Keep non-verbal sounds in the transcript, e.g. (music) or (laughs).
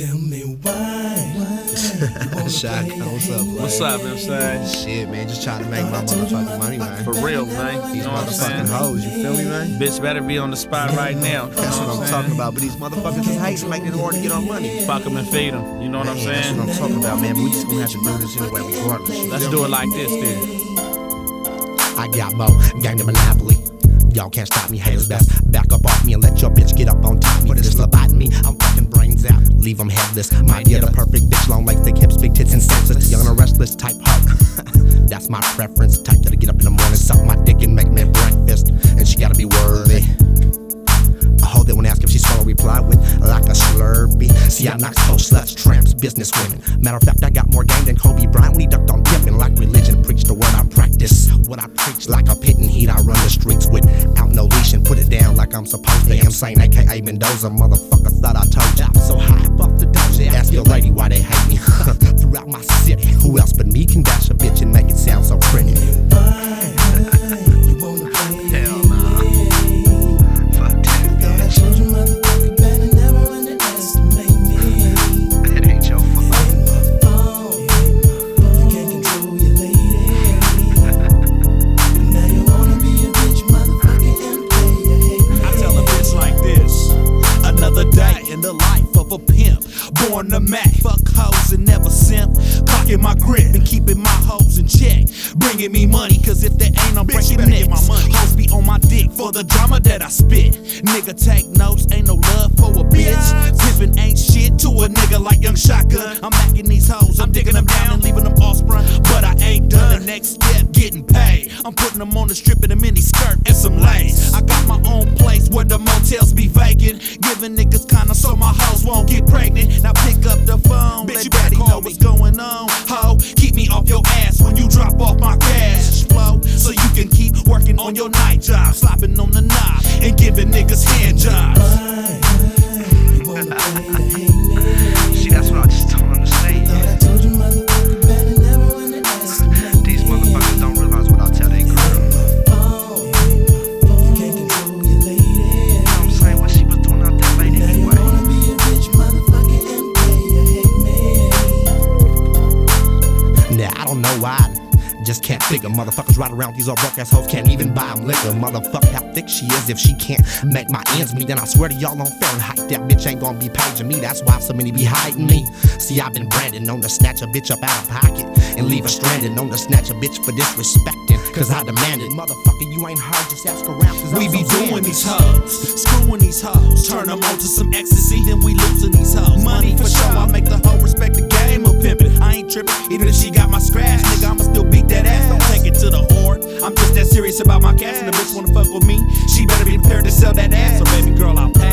Tell me why. (laughs) Shot, what's up? man? What's up, man? Saying Shit, man, just trying to make my motherfucking money, man. for real, man. You know what I'm motherfucking saying? hoes, you feel me, man? Bitch better be on the spot right now. That's what I'm saying? talking about. But these motherfuckers is hating, making it hard to get our money. Fuck 'em and feed 'em. You know what I'm saying? That's what I'm talking about, man. But we just gonna have to do this anyway, regardless. Let's do me? it like this, then. I got more gang to monopoly. Y'all can't stop me, haters best. Back up off me and let your bitch get up on top me. Leave them headless. My dear, the perfect bitch, long legs, thick hips, big tits, and senseless. Young and restless type hoe. (laughs) That's my preference. Type gotta get up in the morning, suck my dick, and make me breakfast. And she gotta be worthy. A hoe that when asked if she swallow, reply with like a slurpee. See, I knock hoes, sluts, tramps, business women. Matter of fact, I got more game than Kobe Bryant when he ducked on dipping. Like religion, preach the word I practice. What I preach, like a pit and heat, I run the streets without no leash and put it down like I'm supposed to. I'm saying, aka Mendoza, motherfucker, thought I told ya. Ask your lady why they hate me. (laughs) Throughout my city, who else but me can bash a bitch and make it sound so pretty? Born to Mac, fuck hoes and never simp. Clocking my grip and keeping my hoes in check. Bringing me money, cause if there ain't, I'm breaking necks. Hoes be on my dick for the drama that I spit. Nigga take notes, ain't no love for a bitch. Pimpin' ain't shit to a nigga like Young Shotgun. I'm backing these hoes, I'm digging them down and leaving them I'm putting them on the strip in a mini skirt and some lace. I got my own place where the motels be vacant. Giving niggas kinda so my hoes won't get pregnant. Now pick up the phone, bitch, you better know what's going on. Ho, keep me off your ass when you drop off my cash flow. So you can keep working on your night job, slopping on the knob, and giving niggas hand jobs. I don't know why. Just can't figure motherfuckers right around these old broke ass hoes can't even buy 'em liquor. Motherfuck how thick she is if she can't make my ends meet. Then I swear to y'all on Fahrenheit, that bitch ain't gonna be paging me. That's why so many be hiding me. See, I've been branded known to snatch a bitch up out of pocket and leave her stranded. Known to snatch a bitch for disrespecting. Cause I demanded, motherfucker, you ain't hard. just ask around. Cause We I'm be so doing these hoes, screwing these hoes, turn them on to some ecstasy, then we losing these hoes. Money and the bitch wanna fuck with me, she better be prepared to sell that ass. So baby girl, I'll pass.